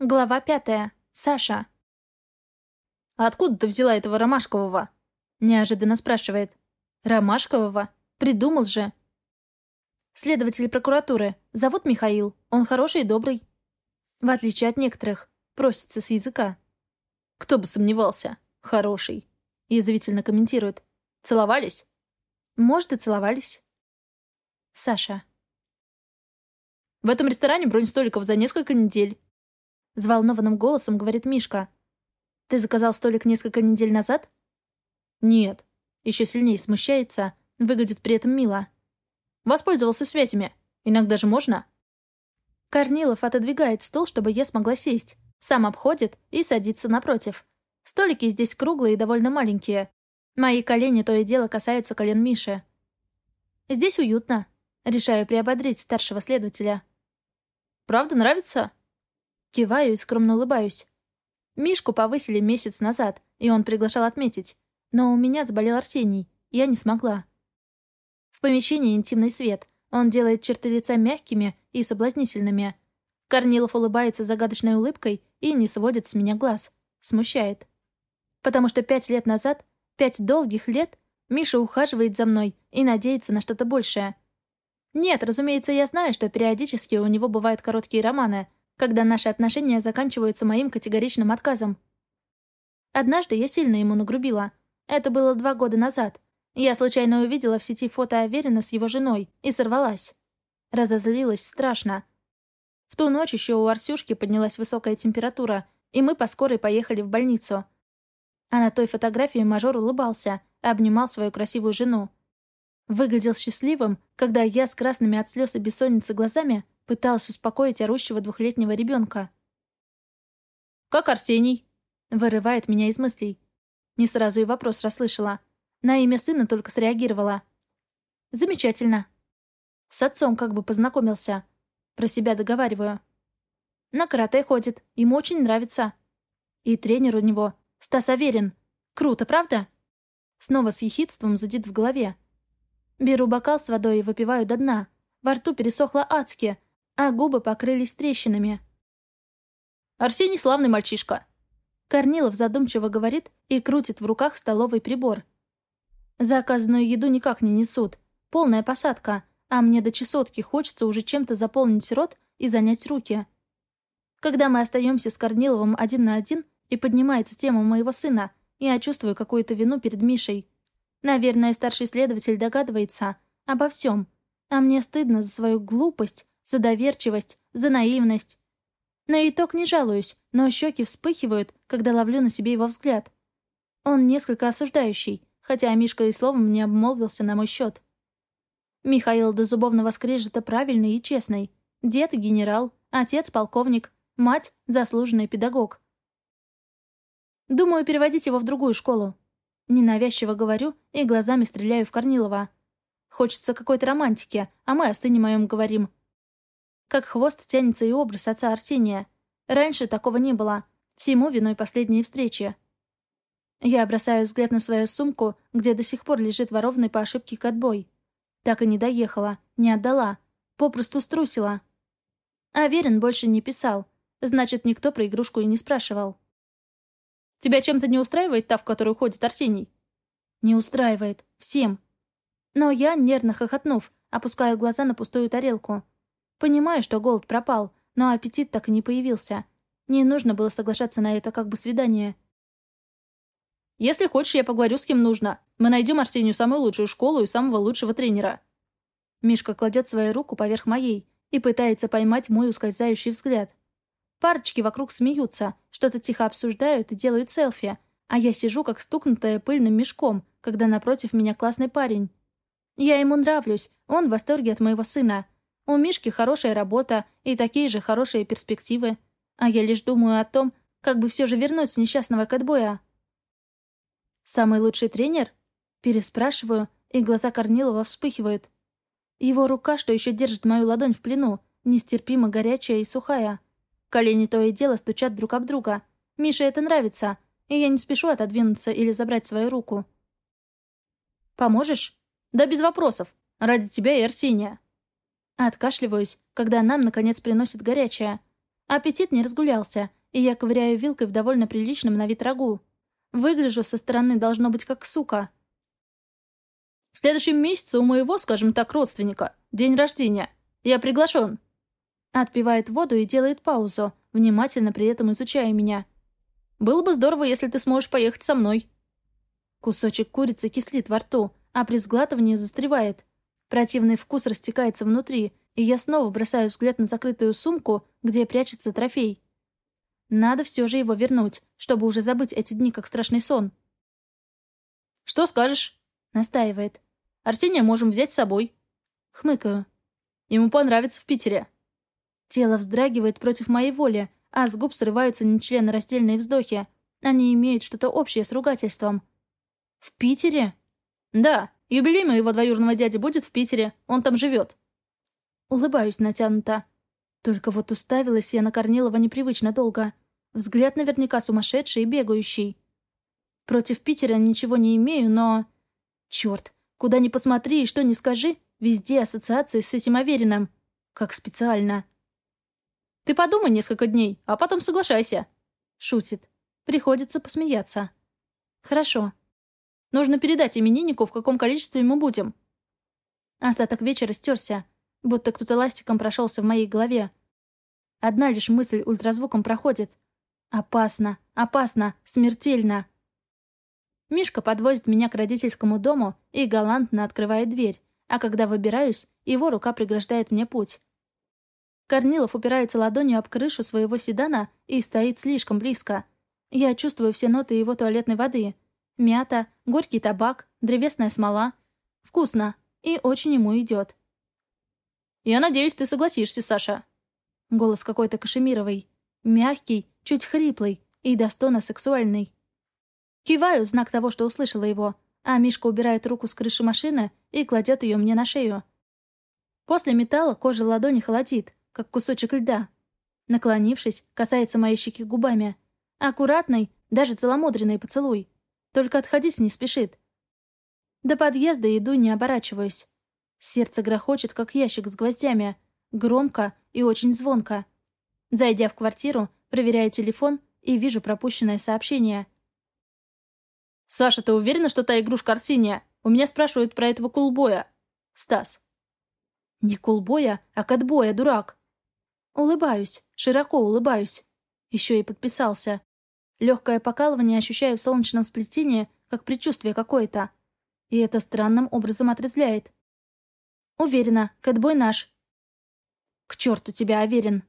Глава пятая. Саша. «А откуда ты взяла этого Ромашкового?» Неожиданно спрашивает. «Ромашкового? Придумал же!» Следователь прокуратуры. Зовут Михаил. Он хороший и добрый. В отличие от некоторых. Просится с языка. «Кто бы сомневался. Хороший». Язвительно комментирует. «Целовались?» «Может, и целовались». Саша. В этом ресторане бронь столиков за несколько недель. Взволнованным голосом говорит Мишка. «Ты заказал столик несколько недель назад?» «Нет». Еще сильнее смущается, выглядит при этом мило. «Воспользовался связями. Иногда же можно?» Корнилов отодвигает стол, чтобы я смогла сесть. Сам обходит и садится напротив. Столики здесь круглые и довольно маленькие. Мои колени то и дело касаются колен Миши. Здесь уютно. Решаю приободрить старшего следователя. «Правда нравится?» Киваю и скромно улыбаюсь. Мишку повысили месяц назад, и он приглашал отметить. Но у меня заболел Арсений, я не смогла. В помещении интимный свет. Он делает черты лица мягкими и соблазнительными. Корнилов улыбается загадочной улыбкой и не сводит с меня глаз. Смущает. Потому что пять лет назад, пять долгих лет, Миша ухаживает за мной и надеется на что-то большее. Нет, разумеется, я знаю, что периодически у него бывают короткие романы, когда наши отношения заканчиваются моим категоричным отказом. Однажды я сильно ему нагрубила. Это было два года назад. Я случайно увидела в сети фото Аверина с его женой и сорвалась. Разозлилась страшно. В ту ночь еще у Арсюшки поднялась высокая температура, и мы по скорой поехали в больницу. А на той фотографии мажор улыбался, обнимал свою красивую жену. Выглядел счастливым, когда я с красными от слез и бессонницы глазами Пыталась успокоить орущего двухлетнего ребенка. «Как Арсений?» Вырывает меня из мыслей. Не сразу и вопрос расслышала. На имя сына только среагировала. «Замечательно». С отцом как бы познакомился. Про себя договариваю. На карате ходит, ему очень нравится. И тренер у него, Стас Аверин. Круто, правда? Снова с ехидством зудит в голове. Беру бокал с водой и выпиваю до дна. Во рту пересохло адски, а губы покрылись трещинами. «Арсений славный мальчишка!» Корнилов задумчиво говорит и крутит в руках столовый прибор. Заказанную еду никак не несут. Полная посадка, а мне до чесотки хочется уже чем-то заполнить рот и занять руки. Когда мы остаемся с Корниловым один на один и поднимается тема моего сына, я чувствую какую-то вину перед Мишей. Наверное, старший следователь догадывается обо всем, а мне стыдно за свою глупость за доверчивость, за наивность. На итог не жалуюсь, но щеки вспыхивают, когда ловлю на себе его взгляд. Он несколько осуждающий, хотя Мишка и словом не обмолвился на мой счет. Михаил до зубовного скрежета правильный и честный. Дед — генерал, отец — полковник, мать — заслуженный педагог. Думаю, переводить его в другую школу. Ненавязчиво говорю и глазами стреляю в Корнилова. Хочется какой-то романтики, а мы о сыне моем говорим. Как хвост тянется и образ отца Арсения. Раньше такого не было. Всему виной последние встречи. Я бросаю взгляд на свою сумку, где до сих пор лежит ворованный по ошибке катбой. Так и не доехала, не отдала, попросту струсила. Аверин больше не писал, значит, никто про игрушку и не спрашивал. «Тебя чем-то не устраивает та, в которую ходит Арсений?» «Не устраивает. Всем». Но я, нервно хохотнув, опускаю глаза на пустую тарелку. Понимаю, что голод пропал, но аппетит так и не появился. Не нужно было соглашаться на это как бы свидание. «Если хочешь, я поговорю с кем нужно. Мы найдем Арсению самую лучшую школу и самого лучшего тренера». Мишка кладет свою руку поверх моей и пытается поймать мой ускользающий взгляд. Парочки вокруг смеются, что-то тихо обсуждают и делают селфи, а я сижу как стукнутая пыльным мешком, когда напротив меня классный парень. Я ему нравлюсь, он в восторге от моего сына, у Мишки хорошая работа и такие же хорошие перспективы. А я лишь думаю о том, как бы все же вернуть с несчастного кэтбоя. «Самый лучший тренер?» Переспрашиваю, и глаза Корнилова вспыхивают. Его рука, что еще держит мою ладонь в плену, нестерпимо горячая и сухая. Колени то и дело стучат друг об друга. Мише это нравится, и я не спешу отодвинуться или забрать свою руку. «Поможешь?» «Да без вопросов. Ради тебя и Арсения». Откашливаюсь, когда нам, наконец, приносят горячее. Аппетит не разгулялся, и я ковыряю вилкой в довольно приличном на вид рагу. Выгляжу со стороны должно быть как сука. В следующем месяце у моего, скажем так, родственника, день рождения. Я приглашен. Отпивает воду и делает паузу, внимательно при этом изучая меня. Было бы здорово, если ты сможешь поехать со мной. Кусочек курицы кислит во рту, а при сглатывании застревает. Противный вкус растекается внутри, и я снова бросаю взгляд на закрытую сумку, где прячется трофей. Надо все же его вернуть, чтобы уже забыть эти дни как страшный сон. «Что скажешь?» — настаивает. «Арсения можем взять с собой». Хмыкаю. «Ему понравится в Питере». Тело вздрагивает против моей воли, а с губ срываются нечленораздельные вздохи. Они имеют что-то общее с ругательством. «В Питере?» «Да, юбилей моего двоюродного дяди будет в Питере. Он там живет». Улыбаюсь натянуто. Только вот уставилась я на Корнилова непривычно долго. Взгляд наверняка сумасшедший и бегающий. Против Питера ничего не имею, но... Черт, куда ни посмотри и что ни скажи, везде ассоциации с этим Авериным. Как специально. «Ты подумай несколько дней, а потом соглашайся», — шутит. Приходится посмеяться. «Хорошо. Нужно передать имениннику, в каком количестве мы будем». Остаток вечера стерся будто кто-то ластиком прошелся в моей голове. Одна лишь мысль ультразвуком проходит. Опасно, опасно, смертельно. Мишка подвозит меня к родительскому дому и галантно открывает дверь, а когда выбираюсь, его рука преграждает мне путь. Корнилов упирается ладонью об крышу своего седана и стоит слишком близко. Я чувствую все ноты его туалетной воды. Мята, горький табак, древесная смола. Вкусно и очень ему идет. «Я надеюсь, ты согласишься, Саша». Голос какой-то кашемировый. Мягкий, чуть хриплый и до стона сексуальный. Киваю, знак того, что услышала его, а Мишка убирает руку с крыши машины и кладет ее мне на шею. После металла кожа ладони холодит, как кусочек льда. Наклонившись, касается моей щеки губами. Аккуратный, даже целомудренный поцелуй. Только отходить не спешит. До подъезда иду, не оборачиваюсь. Сердце грохочет, как ящик с гвоздями. Громко и очень звонко. Зайдя в квартиру, проверяю телефон и вижу пропущенное сообщение. «Саша, ты уверена, что та игрушка Арсения? У меня спрашивают про этого кулбоя. Стас». «Не кулбоя, а катбоя, дурак». Улыбаюсь, широко улыбаюсь. Еще и подписался. Легкое покалывание ощущаю в солнечном сплетении, как предчувствие какое-то. И это странным образом отрезляет. Уверена, кэтбой наш. К черту тебя, Аверин.